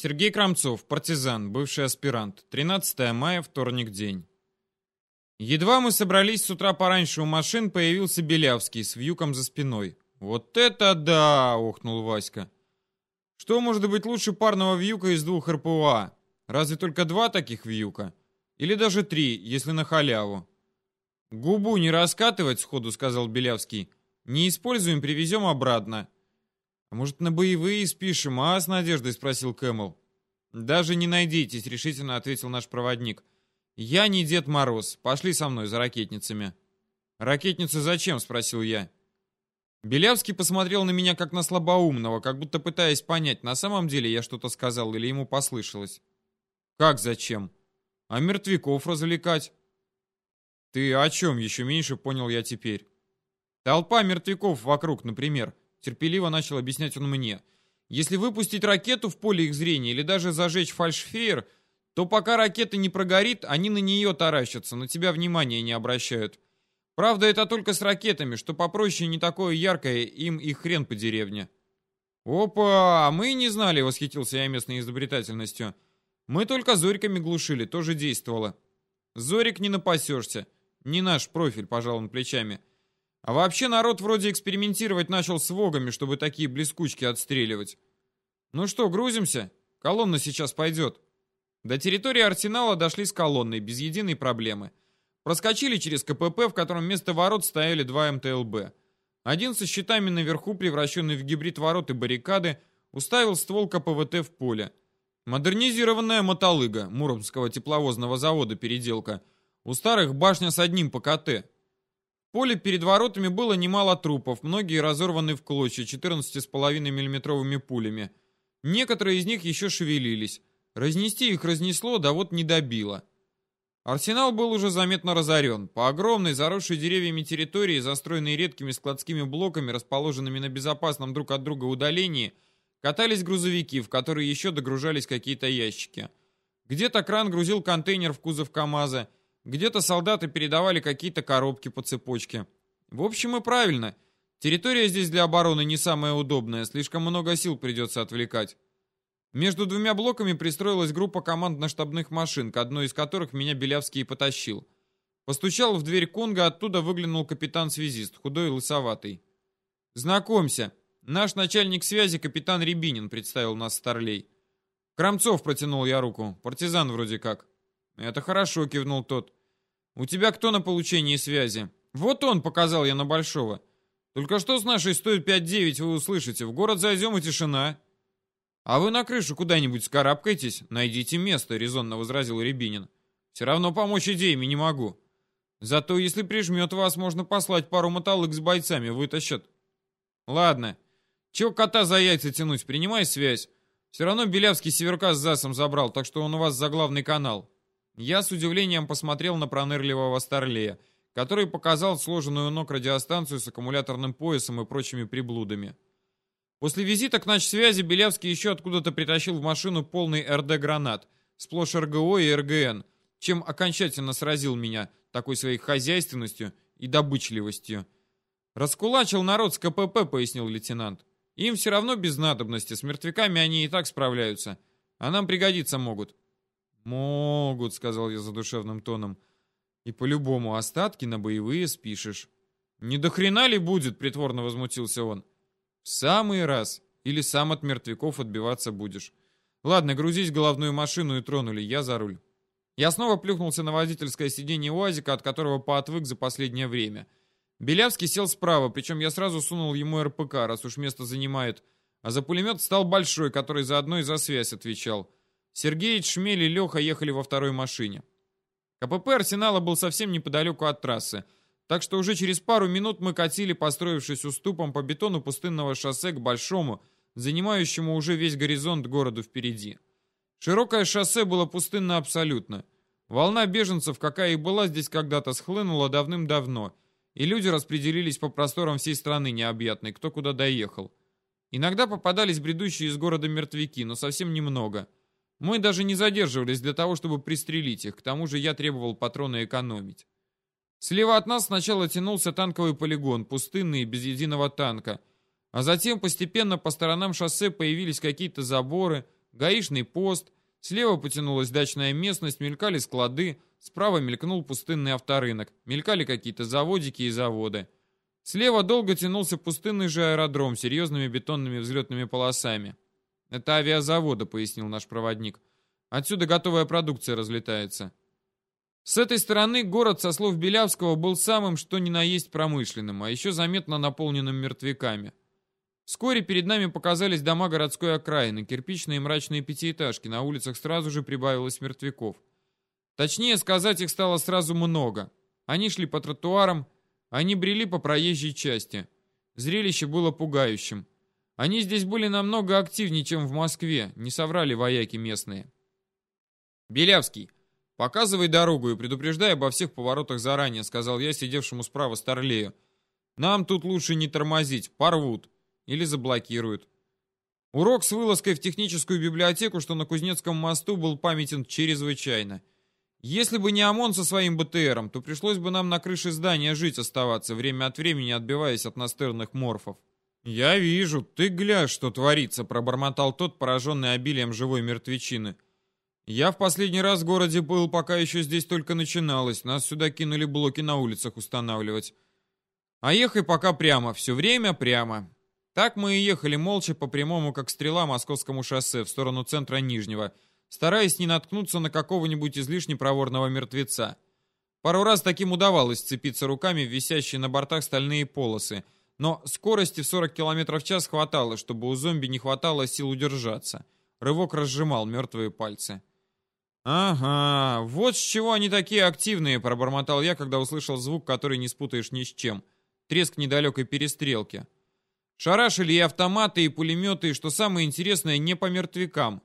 Сергей Крамцов, партизан, бывший аспирант. 13 мая, вторник день. Едва мы собрались с утра пораньше у машин, появился Белявский с вьюком за спиной. «Вот это да!» — охнул Васька. «Что может быть лучше парного вьюка из двух РПУА? Разве только два таких вьюка? Или даже три, если на халяву?» «Губу не раскатывать, сходу», — сказал Белявский. «Не используем, привезем обратно». «А может, на боевые спишем, а?» — с надеждой спросил Кэмэл. «Даже не найдитесь», — решительно ответил наш проводник. «Я не Дед Мороз. Пошли со мной за ракетницами». «Ракетницы зачем?» — спросил я. Белявский посмотрел на меня как на слабоумного, как будто пытаясь понять, на самом деле я что-то сказал или ему послышалось. «Как зачем? А мертвяков развлекать?» «Ты о чем?» — еще меньше понял я теперь. «Толпа мертвяков вокруг, например», — терпеливо начал объяснять он мне. «Если выпустить ракету в поле их зрения или даже зажечь фальшфейер, то пока ракета не прогорит, они на нее таращатся, на тебя внимания не обращают. Правда, это только с ракетами, что попроще не такое яркое, им и хрен по деревне. «Опа, а мы не знали», — восхитился я местной изобретательностью. «Мы только зорьками глушили, тоже действовало». «Зорик не напасешься. Не наш профиль», — пожал он плечами. «А вообще народ вроде экспериментировать начал с вогами, чтобы такие блескучки отстреливать. Ну что, грузимся? Колонна сейчас пойдет». До территории арсенала дошли с колонной, без единой проблемы. Проскочили через КПП, в котором вместо ворот стояли два МТЛБ. Один со щитами наверху, превращенный в гибрид ворот и баррикады, уставил ствол КПВТ в поле. Модернизированная мотолыга Муромского тепловозного завода переделка. У старых башня с одним ПКТ. Поле перед воротами было немало трупов, многие разорваны в клочья 14,5 миллиметровыми пулями. Некоторые из них еще шевелились. Разнести их разнесло, да вот не добило. Арсенал был уже заметно разорен. По огромной, заросшей деревьями территории, застроенной редкими складскими блоками, расположенными на безопасном друг от друга удалении, катались грузовики, в которые еще догружались какие-то ящики. Где-то кран грузил контейнер в кузов КАМАЗа, где-то солдаты передавали какие-то коробки по цепочке. В общем и правильно. Территория здесь для обороны не самая удобная, слишком много сил придется отвлекать. Между двумя блоками пристроилась группа командно-штабных машин, к одной из которых меня Белявский и потащил. Постучал в дверь Конга, оттуда выглянул капитан-связист, худой и лысоватый. «Знакомься, наш начальник связи капитан Рябинин», — представил нас Старлей. «Крамцов», — протянул я руку, партизан вроде как. «Это хорошо», — кивнул тот. «У тебя кто на получении связи?» «Вот он», — показал я на Большого. «Только что с нашей стоит 5-9, вы услышите. В город зайдем и тишина». «А вы на крышу куда-нибудь скарабкайтесь, найдите место», — резонно возразил Рябинин. «Все равно помочь идеями не могу. Зато если прижмет вас, можно послать пару мотолык с бойцами, вытащат». «Ладно. Чего кота за яйца тянуть, принимай связь. Все равно Белявский Северка с Засом забрал, так что он у вас за главный канал». Я с удивлением посмотрел на пронырливого Старлея, который показал сложенную ног радиостанцию с аккумуляторным поясом и прочими приблудами. После визита к связи Белявский еще откуда-то притащил в машину полный РД-гранат, сплошь РГО и РГН, чем окончательно сразил меня такой своей хозяйственностью и добычливостью. «Раскулачил народ с КПП», — пояснил лейтенант. «Им все равно без надобности, с мертвяками они и так справляются, а нам пригодиться могут». «Могут», — сказал я задушевным тоном. «И по-любому остатки на боевые спишешь». «Не до хрена ли будет?» — притворно возмутился он самый раз. Или сам от мертвяков отбиваться будешь. Ладно, грузись в головную машину и тронули, я за руль. Я снова плюхнулся на водительское сиденье УАЗика, от которого поотвык за последнее время. Белявский сел справа, причем я сразу сунул ему РПК, раз уж место занимает. А за пулемет стал большой, который заодно и за связь отвечал. Сергеич, Шмель и Леха ехали во второй машине. КПП «Арсенала» был совсем неподалеку от трассы. Так что уже через пару минут мы катили, построившись уступом по бетону пустынного шоссе к большому, занимающему уже весь горизонт городу впереди. Широкое шоссе было пустынно абсолютно. Волна беженцев, какая и была здесь когда-то, схлынула давным-давно, и люди распределились по просторам всей страны необъятной, кто куда доехал. Иногда попадались бредущие из города мертвяки, но совсем немного. Мы даже не задерживались для того, чтобы пристрелить их, к тому же я требовал патроны экономить. Слева от нас сначала тянулся танковый полигон, пустынный, без единого танка. А затем постепенно по сторонам шоссе появились какие-то заборы, гаишный пост, слева потянулась дачная местность, мелькали склады, справа мелькнул пустынный авторынок, мелькали какие-то заводики и заводы. Слева долго тянулся пустынный же аэродром с серьезными бетонными взлетными полосами. «Это авиазавода», — пояснил наш проводник. «Отсюда готовая продукция разлетается». С этой стороны город, со слов Белявского, был самым что ни на есть промышленным, а еще заметно наполненным мертвяками. Вскоре перед нами показались дома городской окраины, кирпичные мрачные пятиэтажки, на улицах сразу же прибавилось мертвяков. Точнее сказать, их стало сразу много. Они шли по тротуарам, они брели по проезжей части. Зрелище было пугающим. Они здесь были намного активнее, чем в Москве, не соврали вояки местные. «Белявский, «Показывай дорогу и предупреждай обо всех поворотах заранее», сказал я сидевшему справа Старлею. «Нам тут лучше не тормозить, порвут или заблокируют». Урок с вылазкой в техническую библиотеку, что на Кузнецком мосту, был памятен чрезвычайно. Если бы не ОМОН со своим БТРом, то пришлось бы нам на крыше здания жить оставаться, время от времени отбиваясь от настырных морфов. «Я вижу, ты глянь, что творится», — пробормотал тот, пораженный обилием живой мертвечины. Я в последний раз в городе был, пока еще здесь только начиналось. Нас сюда кинули блоки на улицах устанавливать. А ехай пока прямо, все время прямо. Так мы и ехали молча по прямому, как стрела, московскому шоссе в сторону центра Нижнего, стараясь не наткнуться на какого-нибудь излишне проворного мертвеца. Пару раз таким удавалось сцепиться руками в висящие на бортах стальные полосы, но скорости в 40 км в час хватало, чтобы у зомби не хватало сил удержаться. Рывок разжимал мертвые пальцы. «Ага, вот с чего они такие активные», — пробормотал я, когда услышал звук, который не спутаешь ни с чем. Треск недалекой перестрелки. Шарашили и автоматы, и пулеметы, и, что самое интересное, не по мертвякам.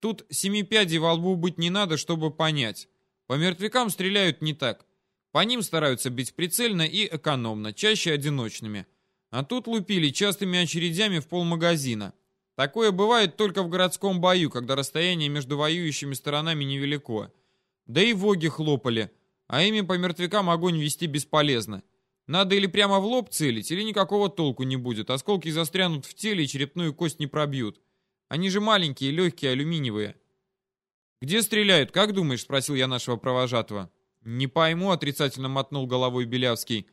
Тут семи пядей во лбу быть не надо, чтобы понять. По мертвякам стреляют не так. По ним стараются бить прицельно и экономно, чаще одиночными. А тут лупили частыми очередями в полмагазина. Такое бывает только в городском бою, когда расстояние между воюющими сторонами невелико. Да и воги хлопали, а ими по мертвякам огонь вести бесполезно. Надо или прямо в лоб целить, или никакого толку не будет. Осколки застрянут в теле и черепную кость не пробьют. Они же маленькие, легкие, алюминиевые. «Где стреляют, как думаешь?» — спросил я нашего провожатого. «Не пойму», — отрицательно мотнул головой Белявский.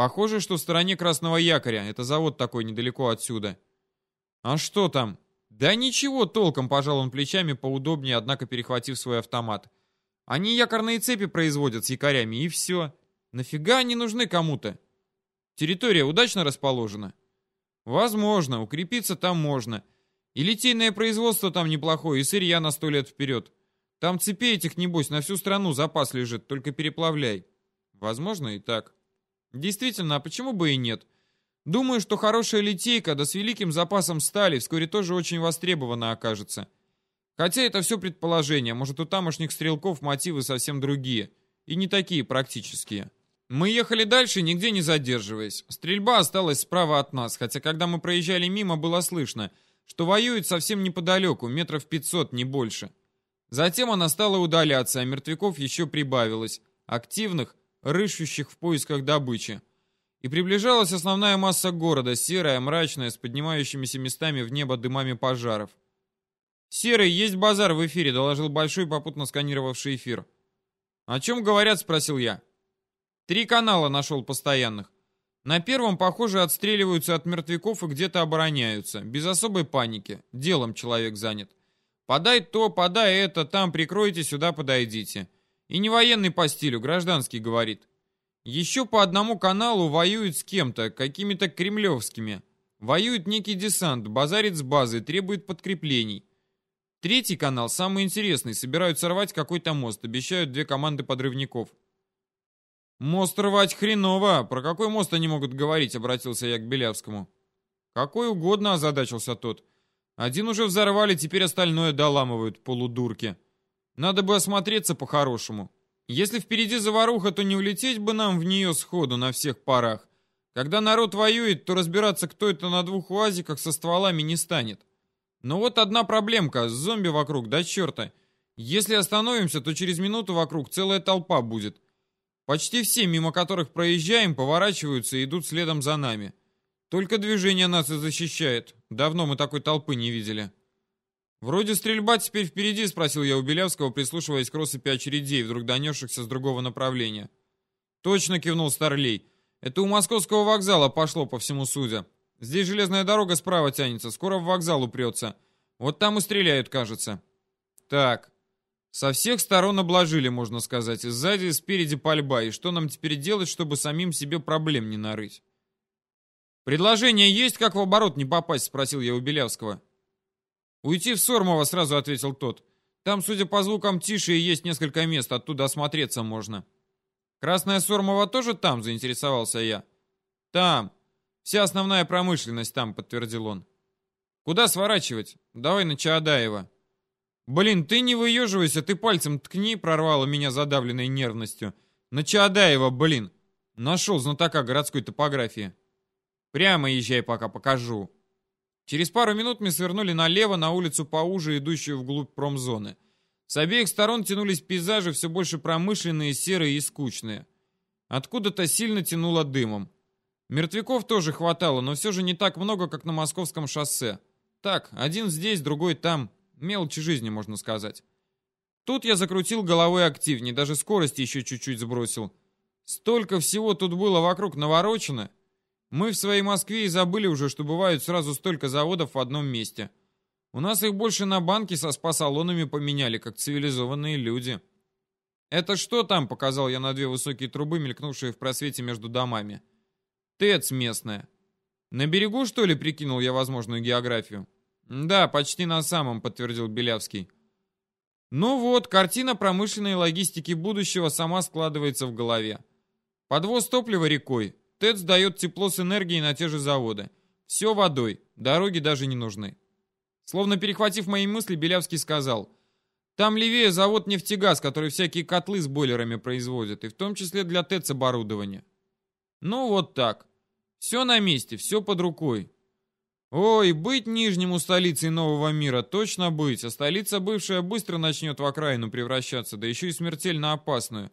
«Похоже, что в стороне Красного Якоря. Это завод такой недалеко отсюда». «А что там?» «Да ничего толком», — пожал он плечами поудобнее, однако перехватив свой автомат. «Они якорные цепи производят с якорями, и все. Нафига они нужны кому-то?» «Территория удачно расположена?» «Возможно, укрепиться там можно. И литейное производство там неплохое, и сырья на сто лет вперед. Там цепей этих, небось, на всю страну запас лежит, только переплавляй». «Возможно, и так». «Действительно, а почему бы и нет?» Думаю, что хорошая литейка, да с великим запасом стали, вскоре тоже очень востребована окажется. Хотя это все предположение, может у тамошних стрелков мотивы совсем другие. И не такие практические. Мы ехали дальше, нигде не задерживаясь. Стрельба осталась справа от нас, хотя когда мы проезжали мимо, было слышно, что воюют совсем неподалеку, метров 500, не больше. Затем она стала удаляться, а мертвяков еще прибавилось. Активных, рыщущих в поисках добычи. И приближалась основная масса города, серая, мрачная, с поднимающимися местами в небо дымами пожаров. «Серый, есть базар в эфире», — доложил Большой, попутно сканировавший эфир. «О чем говорят?» — спросил я. «Три канала нашел постоянных. На первом, похоже, отстреливаются от мертвяков и где-то обороняются. Без особой паники. Делом человек занят. Подай то, подай это, там прикройте, сюда подойдите. И не военный по стилю, гражданский говорит. Еще по одному каналу воюют с кем-то, какими-то кремлевскими. Воюет некий десант, базарит с базой, требует подкреплений. Третий канал, самый интересный, собирают сорвать какой-то мост, обещают две команды подрывников. «Мост рвать хреново! Про какой мост они могут говорить?» — обратился я к Белявскому. «Какой угодно», — озадачился тот. «Один уже взорвали, теперь остальное доламывают, полудурки. Надо бы осмотреться по-хорошему». Если впереди заваруха, то не улететь бы нам в нее сходу на всех парах. Когда народ воюет, то разбираться, кто это на двух уазиках со стволами не станет. Но вот одна проблемка, зомби вокруг, да черта. Если остановимся, то через минуту вокруг целая толпа будет. Почти все, мимо которых проезжаем, поворачиваются и идут следом за нами. Только движение нас и защищает. Давно мы такой толпы не видели. «Вроде стрельба теперь впереди», — спросил я у Белявского, прислушиваясь к россыпи очередей, вдруг донесшихся с другого направления. «Точно», — кивнул Старлей. «Это у московского вокзала пошло, по всему судя. Здесь железная дорога справа тянется, скоро в вокзал упрется. Вот там и стреляют, кажется». «Так, со всех сторон обложили, можно сказать, сзади и спереди пальба, и что нам теперь делать, чтобы самим себе проблем не нарыть?» «Предложение есть, как в оборот не попасть?» — спросил я у Белявского. «Уйти в Сормово», — сразу ответил тот. «Там, судя по звукам, тише и есть несколько мест, оттуда осмотреться можно». «Красная Сормова тоже там?» — заинтересовался я. «Там. Вся основная промышленность там», — подтвердил он. «Куда сворачивать? Давай на Чаадаева». «Блин, ты не выеживайся, ты пальцем ткни», — прорвало меня задавленной нервностью. «На Чаадаева, блин!» Нашел знатока городской топографии. «Прямо езжай, пока покажу». Через пару минут мы свернули налево на улицу поуже, идущую вглубь промзоны. С обеих сторон тянулись пейзажи все больше промышленные, серые и скучные. Откуда-то сильно тянуло дымом. Мертвяков тоже хватало, но все же не так много, как на московском шоссе. Так, один здесь, другой там. Мелочи жизни, можно сказать. Тут я закрутил головой активнее, даже скорость еще чуть-чуть сбросил. Столько всего тут было вокруг наворочено. Мы в своей Москве и забыли уже, что бывают сразу столько заводов в одном месте. У нас их больше на банки со спа-салонами поменяли, как цивилизованные люди. «Это что там?» — показал я на две высокие трубы, мелькнувшие в просвете между домами. «ТЭЦ местная». «На берегу, что ли?» — прикинул я возможную географию. «Да, почти на самом», — подтвердил Белявский. Ну вот, картина промышленной логистики будущего сама складывается в голове. Подвоз топлива рекой, ТЭЦ дает тепло с энергией на те же заводы. Все водой, дороги даже не нужны. Словно перехватив мои мысли, Белявский сказал, «Там левее завод «Нефтегаз», который всякие котлы с бойлерами производит, и в том числе для ТЭЦ оборудования». Ну вот так. Все на месте, все под рукой. Ой, быть Нижнему столицей нового мира, точно быть, а столица бывшая быстро начнет в окраину превращаться, да еще и смертельно опасную.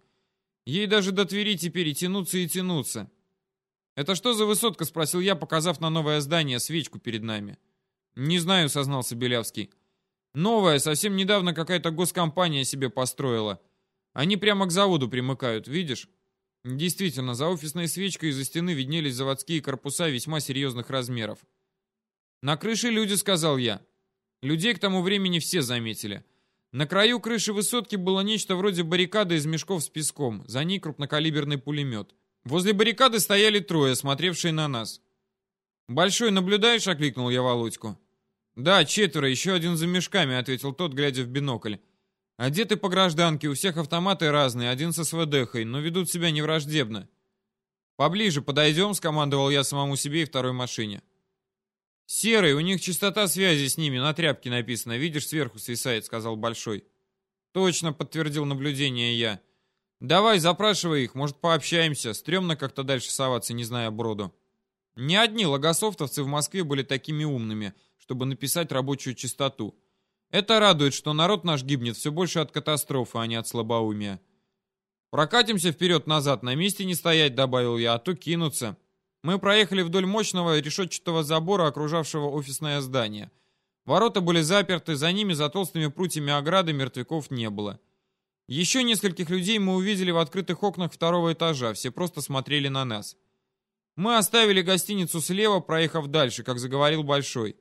Ей даже до Твери теперь и тянуться, и тянуться. «Это что за высотка?» — спросил я, показав на новое здание свечку перед нами. «Не знаю», — сознался Белявский. «Новая, совсем недавно какая-то госкомпания себе построила. Они прямо к заводу примыкают, видишь?» Действительно, за офисной свечкой из-за стены виднелись заводские корпуса весьма серьезных размеров. «На крыше люди», — сказал я. Людей к тому времени все заметили. На краю крыши высотки было нечто вроде баррикады из мешков с песком, за ней крупнокалиберный пулемет. Возле баррикады стояли трое, смотревшие на нас. «Большой, наблюдаешь?» — окликнул я Володьку. «Да, четверо, еще один за мешками», — ответил тот, глядя в бинокль. «Одеты по гражданке, у всех автоматы разные, один со СВДхой, но ведут себя невраждебно». «Поближе подойдем», — скомандовал я самому себе и второй машине. «Серый, у них частота связи с ними, на тряпке написано, видишь, сверху свисает», — сказал Большой. «Точно», — подтвердил наблюдение я. «Давай, запрашивай их, может, пообщаемся. Стремно как-то дальше соваться, не зная броду». Не одни логософтовцы в Москве были такими умными, чтобы написать рабочую частоту. Это радует, что народ наш гибнет все больше от катастрофы, а не от слабоумия. «Прокатимся вперед-назад, на месте не стоять», — добавил я, — «а то кинутся». Мы проехали вдоль мощного решетчатого забора, окружавшего офисное здание. Ворота были заперты, за ними за толстыми прутьями ограды мертвяков не было. Еще нескольких людей мы увидели в открытых окнах второго этажа, все просто смотрели на нас. Мы оставили гостиницу слева, проехав дальше, как заговорил Большой.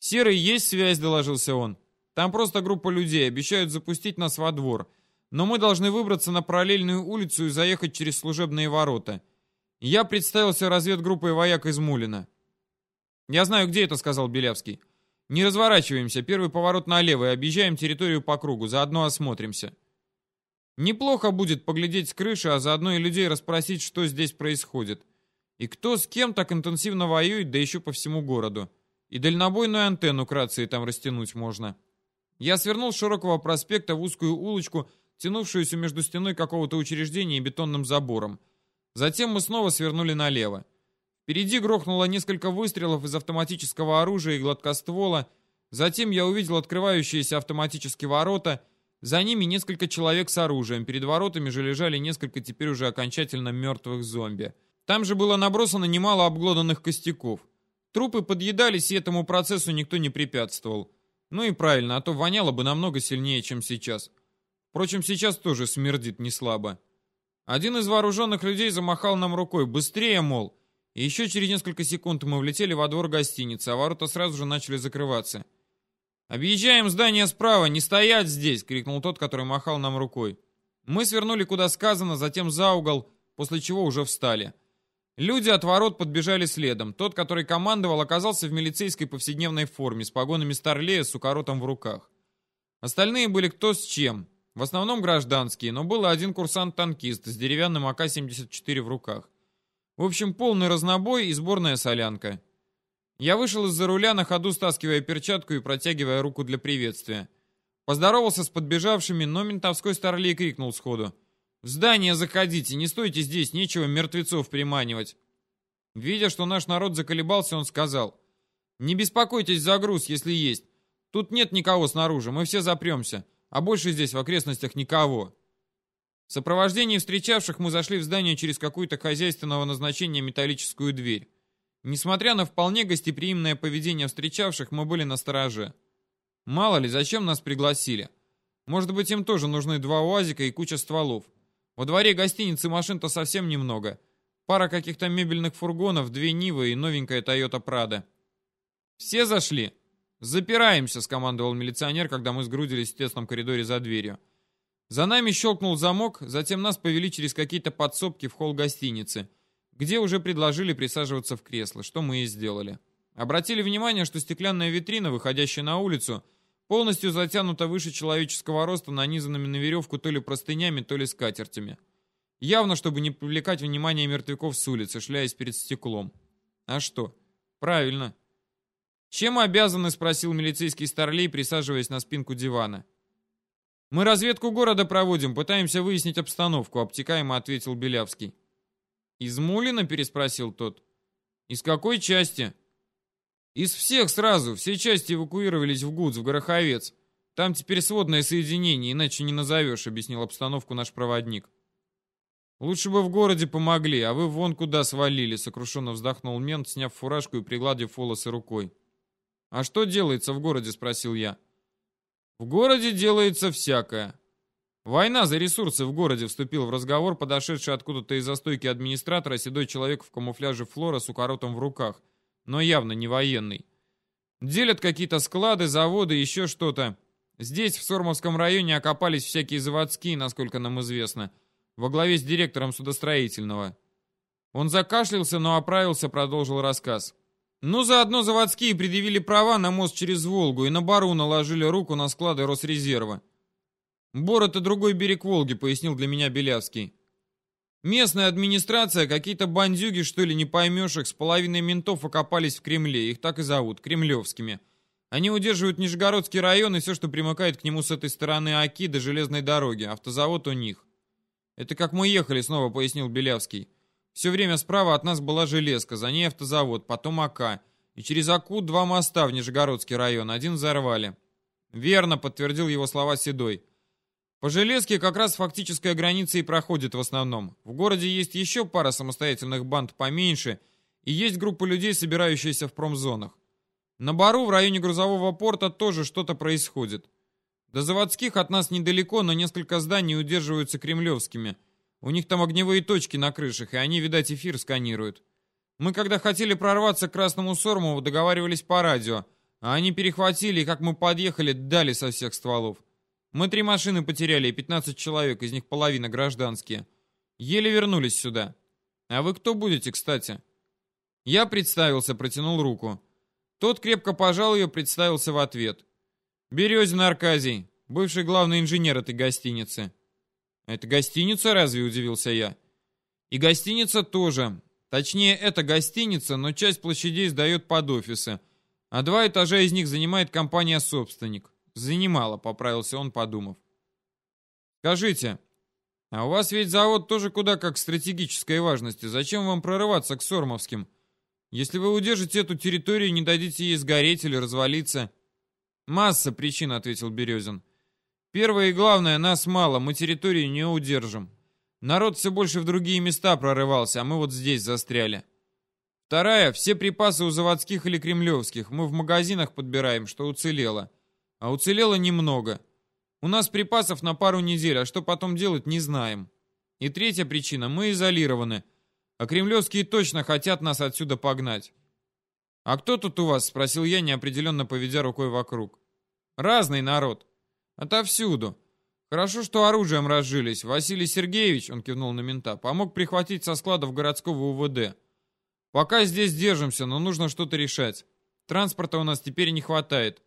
«Серый, есть связь?» — доложился он. «Там просто группа людей, обещают запустить нас во двор. Но мы должны выбраться на параллельную улицу и заехать через служебные ворота. Я представился разведгруппой вояк из Мулина». «Я знаю, где это», — сказал Белявский. «Не разворачиваемся, первый поворот налево и объезжаем территорию по кругу, заодно осмотримся». Неплохо будет поглядеть с крыши, а заодно и людей расспросить, что здесь происходит. И кто с кем так интенсивно воюет, да еще по всему городу. И дальнобойную антенну к рации там растянуть можно. Я свернул с широкого проспекта в узкую улочку, тянувшуюся между стеной какого-то учреждения и бетонным забором. Затем мы снова свернули налево. Впереди грохнуло несколько выстрелов из автоматического оружия и гладкоствола. Затем я увидел открывающиеся автоматические ворота — за ними несколько человек с оружием, перед воротами же лежали несколько теперь уже окончательно мертвых зомби. Там же было набросано немало обглоданных костяков. Трупы подъедались, и этому процессу никто не препятствовал. Ну и правильно, а то воняло бы намного сильнее, чем сейчас. Впрочем, сейчас тоже смердит не слабо. Один из вооруженных людей замахал нам рукой. «Быстрее, мол!» И еще через несколько секунд мы влетели во двор гостиницы, а ворота сразу же начали закрываться. «Объезжаем здание справа, не стоять здесь!» — крикнул тот, который махал нам рукой. Мы свернули куда сказано, затем за угол, после чего уже встали. Люди от ворот подбежали следом. Тот, который командовал, оказался в милицейской повседневной форме, с погонами старлея с укоротом в руках. Остальные были кто с чем. В основном гражданские, но был один курсант-танкист с деревянным АК-74 в руках. В общем, полный разнобой и сборная солянка. Я вышел из-за руля, на ходу стаскивая перчатку и протягивая руку для приветствия. Поздоровался с подбежавшими, но ментовской старлей крикнул сходу. «В здание заходите, не стойте здесь, нечего мертвецов приманивать». Видя, что наш народ заколебался, он сказал. «Не беспокойтесь за груз, если есть. Тут нет никого снаружи, мы все запремся а больше здесь в окрестностях никого. В сопровождении встречавших мы зашли в здание через какую-то хозяйственного назначения металлическую дверь. Несмотря на вполне гостеприимное поведение встречавших, мы были на стороже. Мало ли, зачем нас пригласили? Может быть, им тоже нужны два УАЗика и куча стволов. Во дворе гостиницы машин-то совсем немного. Пара каких-то мебельных фургонов, две Нивы и новенькая Тойота Прада. Все зашли? «Запираемся», — скомандовал милиционер, когда мы сгрудились в тесном коридоре за дверью. За нами щелкнул замок, затем нас повели через какие-то подсобки в холл гостиницы, где уже предложили присаживаться в кресло, что мы и сделали. Обратили внимание, что стеклянная витрина, выходящая на улицу, полностью затянута выше человеческого роста, нанизанными на веревку то ли простынями, то ли скатертями. Явно, чтобы не привлекать внимание мертвяков с улицы, шляясь перед стеклом. А что? Правильно. «Чем обязаны?» — спросил милицейский старлей, присаживаясь на спинку дивана. «Мы разведку города проводим, пытаемся выяснить обстановку», — обтекаемо ответил Белявский. «Из Мулина?» — переспросил тот. «Из какой части?» «Из всех сразу. Все части эвакуировались в ГУДС, в Гороховец. Там теперь сводное соединение, иначе не назовешь», — объяснил обстановку наш проводник. «Лучше бы в городе помогли, а вы вон куда свалили», — сокрушенно вздохнул мент, сняв фуражку и пригладив волосы рукой. «А что делается в городе?» — спросил я. «В городе делается всякое». Война за ресурсы в городе вступил в разговор подошедший откуда-то из застойки администратора седой человек в камуфляже флора с укоротом в руках, но явно не военный. Делят какие-то склады, заводы, еще что-то. Здесь, в Сормовском районе, окопались всякие заводские, насколько нам известно, во главе с директором судостроительного. Он закашлялся, но оправился, продолжил рассказ. Ну, заодно заводские предъявили права на мост через Волгу и на Бару наложили руку на склады Росрезерва. Бор — это другой берег Волги, пояснил для меня Белявский. Местная администрация, какие-то бандюги, что ли, не поймешь их, с половиной ментов окопались в Кремле, их так и зовут, кремлевскими. Они удерживают Нижегородский район и все, что примыкает к нему с этой стороны Оки до железной дороги, автозавод у них. Это как мы ехали, снова пояснил Белявский. Все время справа от нас была железка, за ней автозавод, потом АК. И через АКУ два моста в Нижегородский район, один взорвали. Верно, подтвердил его слова Седой. По железке как раз фактическая граница и проходит в основном. В городе есть еще пара самостоятельных банд поменьше, и есть группа людей, собирающиеся в промзонах. На Бару в районе грузового порта тоже что-то происходит. До заводских от нас недалеко, но несколько зданий удерживаются кремлевскими – у них там огневые точки на крышах, и они, видать, эфир сканируют. Мы, когда хотели прорваться к Красному Сормову, договаривались по радио, а они перехватили, и как мы подъехали, дали со всех стволов. Мы три машины потеряли, и 15 человек, из них половина гражданские. Еле вернулись сюда. А вы кто будете, кстати? Я представился, протянул руку. Тот крепко пожал ее, представился в ответ. Березин Аркадий, бывший главный инженер этой гостиницы. «Это гостиница разве?» – удивился я. «И гостиница тоже. Точнее, это гостиница, но часть площадей сдает под офисы, а два этажа из них занимает компания-собственник. Занимала», – поправился он, подумав. «Скажите, а у вас ведь завод тоже куда как стратегической важности. Зачем вам прорываться к Сормовским? Если вы удержите эту территорию, не дадите ей сгореть или развалиться...» «Масса причин», — ответил Березин. Первое и главное, нас мало, мы территорию не удержим. Народ все больше в другие места прорывался, а мы вот здесь застряли. Вторая, все припасы у заводских или кремлевских. Мы в магазинах подбираем, что уцелело. А уцелело немного. У нас припасов на пару недель, а что потом делать, не знаем. И третья причина, мы изолированы. А кремлевские точно хотят нас отсюда погнать. «А кто тут у вас?» — спросил я, неопределенно поведя рукой вокруг. «Разный народ. Отовсюду. Хорошо, что оружием разжились. Василий Сергеевич, он кивнул на мента, помог прихватить со складов городского УВД. Пока здесь держимся, но нужно что-то решать. Транспорта у нас теперь не хватает.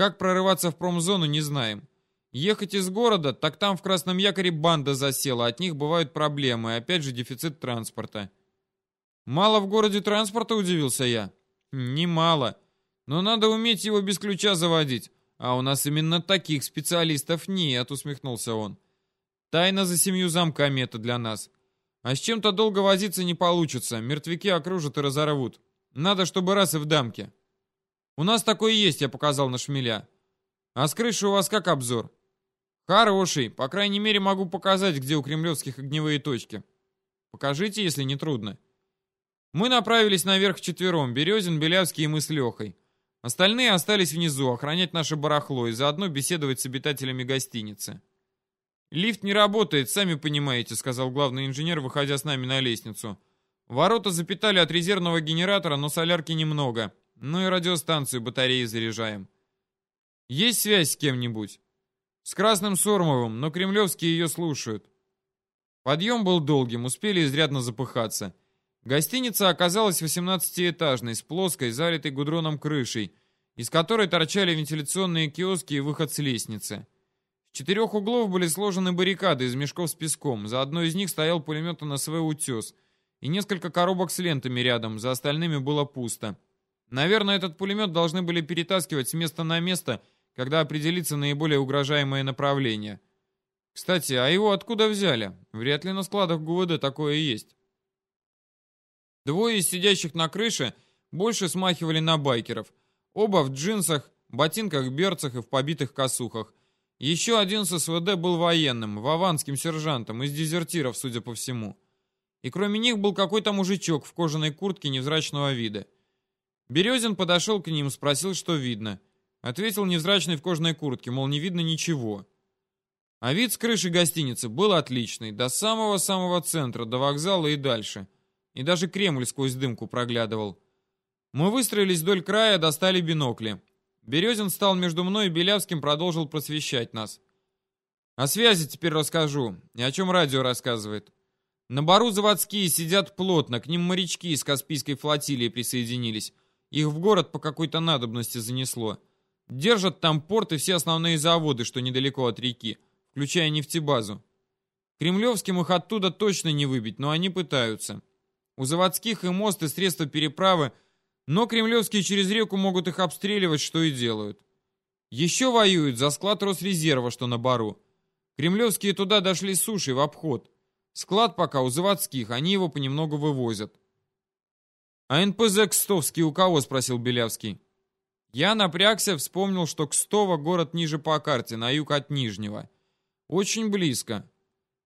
Как прорываться в промзону, не знаем. Ехать из города, так там в Красном Якоре банда засела, от них бывают проблемы, опять же дефицит транспорта. Мало в городе транспорта, удивился я. Немало. Но надо уметь его без ключа заводить. А у нас именно таких специалистов нет, усмехнулся он. Тайна за семью замками это для нас. А с чем-то долго возиться не получится. Мертвяки окружат и разорвут. Надо, чтобы раз и в дамке. У нас такое есть, я показал на шмеля. А с крыши у вас как обзор? Хороший. По крайней мере, могу показать, где у кремлевских огневые точки. Покажите, если не трудно. Мы направились наверх четвером, Березин, Белявский и мы с Лехой. Остальные остались внизу, охранять наше барахло и заодно беседовать с обитателями гостиницы. «Лифт не работает, сами понимаете», — сказал главный инженер, выходя с нами на лестницу. «Ворота запитали от резервного генератора, но солярки немного. Ну и радиостанцию батареи заряжаем». «Есть связь с кем-нибудь?» «С Красным Сормовым, но кремлевские ее слушают». Подъем был долгим, успели изрядно запыхаться. Гостиница оказалась 18-этажной, с плоской, залитой гудроном крышей, из которой торчали вентиляционные киоски и выход с лестницы. С четырех углов были сложены баррикады из мешков с песком, за одной из них стоял пулемет НСВ «Утес», и несколько коробок с лентами рядом, за остальными было пусто. Наверное, этот пулемет должны были перетаскивать с места на место, когда определится наиболее угрожаемое направление. Кстати, а его откуда взяли? Вряд ли на складах ГУВД такое есть. Двое из сидящих на крыше больше смахивали на байкеров. Оба в джинсах, ботинках, берцах и в побитых косухах. Еще один с СВД был военным, вованским сержантом, из дезертиров, судя по всему. И кроме них был какой-то мужичок в кожаной куртке невзрачного вида. Березин подошел к ним, спросил, что видно. Ответил невзрачный в кожаной куртке, мол, не видно ничего. А вид с крыши гостиницы был отличный, до самого-самого центра, до вокзала и дальше – и даже Кремль сквозь дымку проглядывал. Мы выстроились вдоль края, достали бинокли. Березин стал между мной и Белявским, продолжил просвещать нас. О связи теперь расскажу. И о чем радио рассказывает. На бару заводские сидят плотно, к ним морячки из Каспийской флотилии присоединились. Их в город по какой-то надобности занесло. Держат там порт и все основные заводы, что недалеко от реки, включая нефтебазу. Кремлевским их оттуда точно не выбить, но они пытаются. У заводских и мост, и средства переправы, но кремлевские через реку могут их обстреливать, что и делают. Еще воюют за склад Росрезерва, что на Бару. Кремлевские туда дошли с сушей в обход. Склад пока у заводских, они его понемногу вывозят. «А НПЗ Кстовский у кого?» — спросил Белявский. Я напрягся, вспомнил, что Кстово — город ниже по карте, на юг от Нижнего. Очень близко.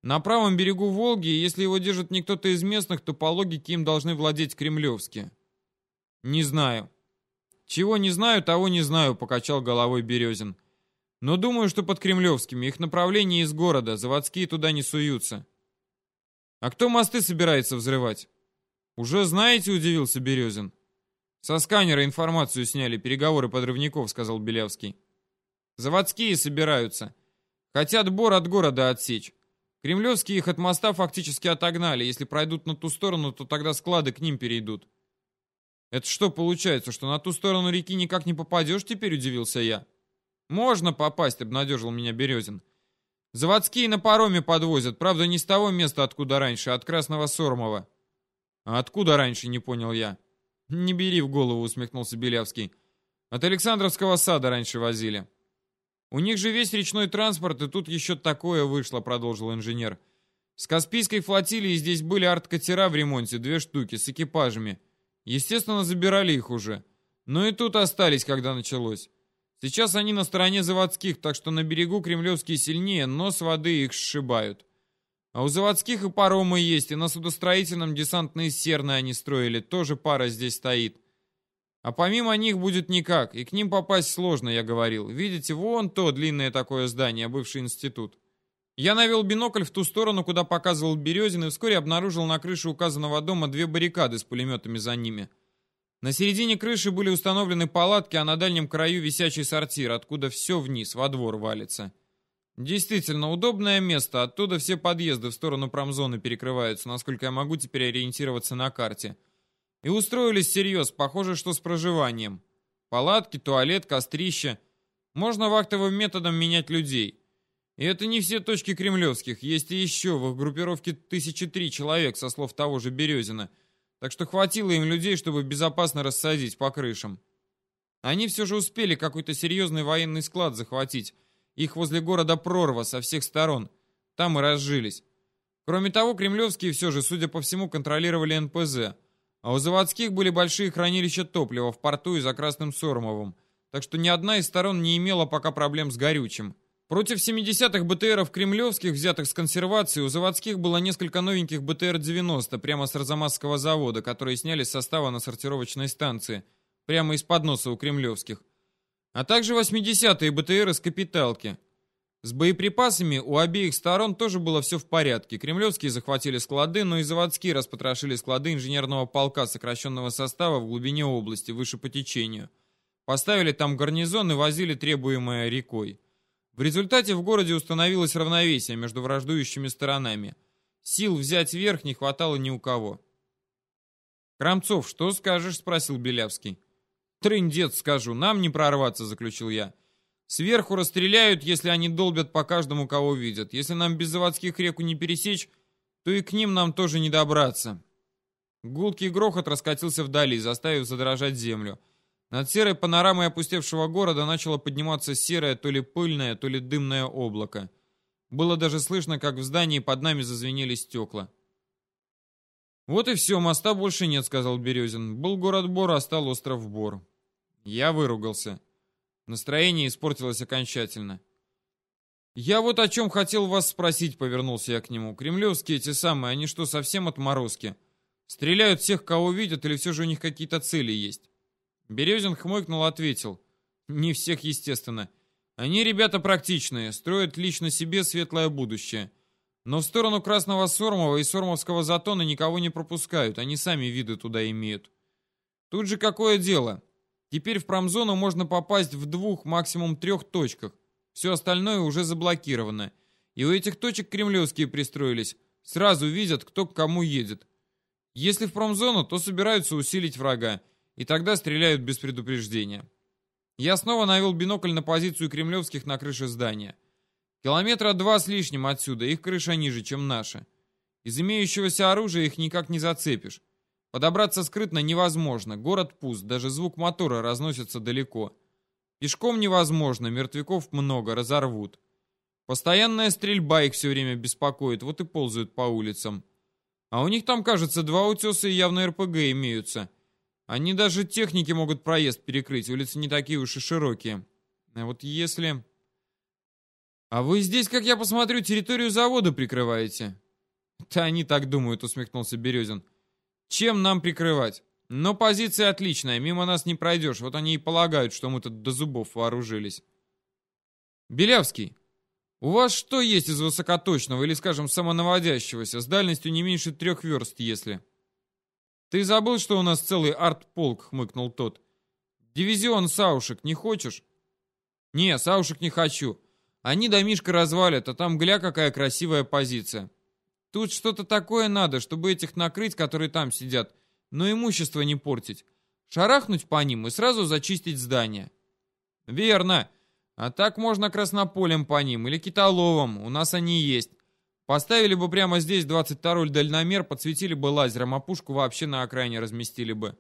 На правом берегу Волги, если его держит не кто-то из местных, то по логике им должны владеть кремлевские. Не знаю. Чего не знаю, того не знаю, покачал головой Березин. Но думаю, что под кремлевскими. Их направление из города, заводские туда не суются. А кто мосты собирается взрывать? Уже знаете, удивился Березин. Со сканера информацию сняли, переговоры подрывников, сказал Белявский. Заводские собираются. Хотят бор от города отсечь. Кремлевские их от моста фактически отогнали. Если пройдут на ту сторону, то тогда склады к ним перейдут. Это что получается, что на ту сторону реки никак не попадешь теперь, удивился я. Можно попасть, обнадежил меня Березин. Заводские на пароме подвозят, правда, не с того места, откуда раньше, а от Красного Сормова. А откуда раньше, не понял я. Не бери в голову, усмехнулся Белявский. От Александровского сада раньше возили. «У них же весь речной транспорт, и тут еще такое вышло», — продолжил инженер. «С Каспийской флотилии здесь были арт-катера в ремонте, две штуки, с экипажами. Естественно, забирали их уже. Но и тут остались, когда началось. Сейчас они на стороне заводских, так что на берегу кремлевские сильнее, но с воды их сшибают. А у заводских и паромы есть, и на судостроительном десантные серны они строили, тоже пара здесь стоит. А помимо них будет никак, и к ним попасть сложно, я говорил. Видите, вон то длинное такое здание, бывший институт. Я навел бинокль в ту сторону, куда показывал Березин, и вскоре обнаружил на крыше указанного дома две баррикады с пулеметами за ними. На середине крыши были установлены палатки, а на дальнем краю висячий сортир, откуда все вниз, во двор валится. Действительно, удобное место, оттуда все подъезды в сторону промзоны перекрываются, насколько я могу теперь ориентироваться на карте. И устроились всерьез, похоже, что с проживанием. Палатки, туалет, кострище. Можно вахтовым методом менять людей. И это не все точки кремлевских, есть и еще, в их группировке тысячи три человек, со слов того же Березина. Так что хватило им людей, чтобы безопасно рассадить по крышам. Они все же успели какой-то серьезный военный склад захватить. Их возле города прорва со всех сторон. Там и разжились. Кроме того, кремлевские все же, судя по всему, контролировали НПЗ. А у заводских были большие хранилища топлива в порту и за Красным Сормовым, так что ни одна из сторон не имела пока проблем с горючим. Против 70-х БТРов кремлевских, взятых с консервации, у заводских было несколько новеньких БТР-90 прямо с Арзамасского завода, которые сняли с состава на сортировочной станции, прямо из-под носа у кремлевских. А также 80-е БТР из капиталки. С боеприпасами у обеих сторон тоже было все в порядке. Кремлевские захватили склады, но и заводские распотрошили склады инженерного полка сокращенного состава в глубине области, выше по течению. Поставили там гарнизон и возили требуемое рекой. В результате в городе установилось равновесие между враждующими сторонами. Сил взять верх не хватало ни у кого. «Крамцов, что скажешь?» — спросил Белявский. «Трындец, скажу, нам не прорваться», — заключил я. Сверху расстреляют, если они долбят по каждому, кого видят. Если нам без заводских реку не пересечь, то и к ним нам тоже не добраться. Гулкий грохот раскатился вдали, заставив задрожать землю. Над серой панорамой опустевшего города начало подниматься серое, то ли пыльное, то ли дымное облако. Было даже слышно, как в здании под нами зазвенели стекла. «Вот и все, моста больше нет», — сказал Березин. «Был город Бор, а стал остров Бор». Я выругался. Настроение испортилось окончательно. «Я вот о чем хотел вас спросить», — повернулся я к нему. «Кремлевские эти самые, они что, совсем отморозки? Стреляют всех, кого видят, или все же у них какие-то цели есть?» Березин хмыкнул, ответил. «Не всех, естественно. Они ребята практичные, строят лично себе светлое будущее. Но в сторону Красного Сормова и Сормовского затона никого не пропускают, они сами виды туда имеют. Тут же какое дело? Теперь в промзону можно попасть в двух, максимум трех точках. Все остальное уже заблокировано. И у этих точек кремлевские пристроились. Сразу видят, кто к кому едет. Если в промзону, то собираются усилить врага. И тогда стреляют без предупреждения. Я снова навел бинокль на позицию кремлевских на крыше здания. Километра два с лишним отсюда, их крыша ниже, чем наша. Из имеющегося оружия их никак не зацепишь. Подобраться скрытно невозможно, город пуст, даже звук мотора разносится далеко. Пешком невозможно, мертвяков много, разорвут. Постоянная стрельба их все время беспокоит, вот и ползают по улицам. А у них там, кажется, два утеса и явно РПГ имеются. Они даже техники могут проезд перекрыть, улицы не такие уж и широкие. А вот если... А вы здесь, как я посмотрю, территорию завода прикрываете? Да они так думают, усмехнулся Березин. Чем нам прикрывать? Но позиция отличная, мимо нас не пройдешь. Вот они и полагают, что мы тут до зубов вооружились. Белявский, у вас что есть из высокоточного или, скажем, самонаводящегося, с дальностью не меньше трех верст, если? Ты забыл, что у нас целый артполк, хмыкнул тот. Дивизион саушек не хочешь? Не, саушек не хочу. Они домишко развалят, а там гля какая красивая позиция. Тут что-то такое надо, чтобы этих накрыть, которые там сидят, но имущество не портить. Шарахнуть по ним и сразу зачистить здание. Верно. А так можно краснополем по ним или китоловом, у нас они есть. Поставили бы прямо здесь 22-й дальномер, подсветили бы лазером, а пушку вообще на окраине разместили бы.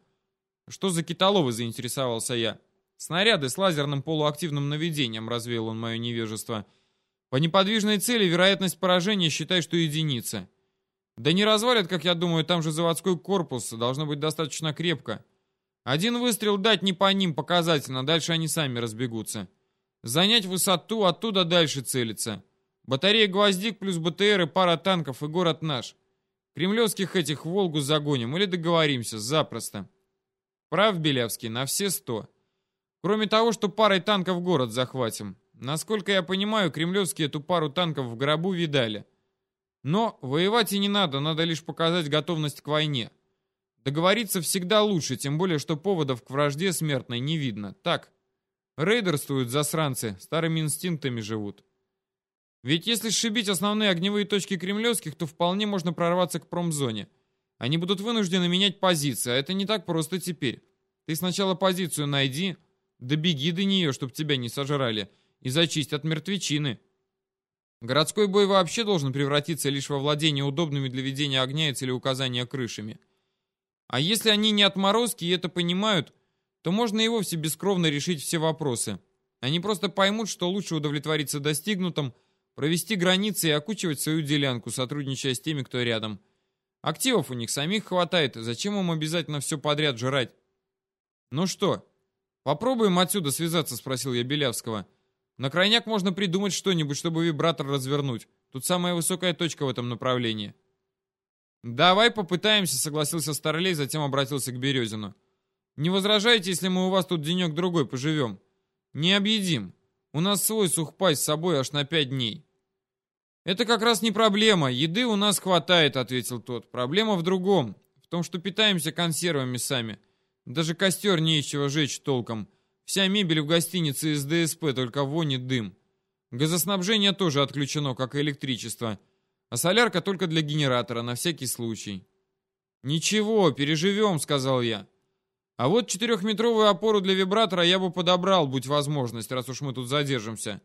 Что за китоловы, заинтересовался я. Снаряды с лазерным полуактивным наведением, развеял он мое невежество. По неподвижной цели вероятность поражения считай, что единица. Да не развалят, как я думаю, там же заводской корпус, должно быть достаточно крепко. Один выстрел дать не по ним показательно, дальше они сами разбегутся. Занять высоту, оттуда дальше целиться. Батарея «Гвоздик» плюс БТР и пара танков и город наш. Кремлевских этих Волгу загоним или договоримся, запросто. Прав, Белявский, на все сто. Кроме того, что парой танков город захватим. Насколько я понимаю, кремлевские эту пару танков в гробу видали. Но воевать и не надо, надо лишь показать готовность к войне. Договориться всегда лучше, тем более, что поводов к вражде смертной не видно. Так, рейдерствуют засранцы, старыми инстинктами живут. Ведь если сшибить основные огневые точки кремлевских, то вполне можно прорваться к промзоне. Они будут вынуждены менять позиции, а это не так просто теперь. Ты сначала позицию найди, добеги до нее, чтобы тебя не сожрали, и зачисть от мертвечины. Городской бой вообще должен превратиться лишь во владение удобными для ведения огня и целеуказания крышами. А если они не отморозки и это понимают, то можно и вовсе бескровно решить все вопросы. Они просто поймут, что лучше удовлетвориться достигнутым, провести границы и окучивать свою делянку, сотрудничая с теми, кто рядом. Активов у них самих хватает, зачем им обязательно все подряд жрать? Ну что, попробуем отсюда связаться, спросил я Белявского. На крайняк можно придумать что-нибудь, чтобы вибратор развернуть. Тут самая высокая точка в этом направлении. «Давай попытаемся», — согласился Старлей, затем обратился к Березину. «Не возражайте, если мы у вас тут денек-другой поживем? Не объедим. У нас свой сухпай с собой аж на пять дней». «Это как раз не проблема. Еды у нас хватает», — ответил тот. «Проблема в другом. В том, что питаемся консервами сами. Даже костер не из чего жечь толком. Вся мебель в гостинице из ДСП, только вонь дым. Газоснабжение тоже отключено, как и электричество. А солярка только для генератора, на всякий случай. «Ничего, переживем», — сказал я. «А вот четырехметровую опору для вибратора я бы подобрал, будь возможность, раз уж мы тут задержимся.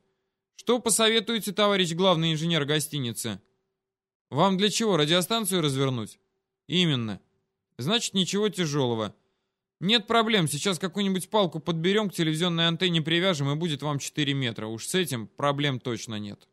Что посоветуете, товарищ главный инженер гостиницы? Вам для чего, радиостанцию развернуть?» «Именно. Значит, ничего тяжелого. Нет проблем, сейчас какую-нибудь палку подберем, к телевизионной антенне привяжем, и будет вам 4 метра. Уж с этим проблем точно нет».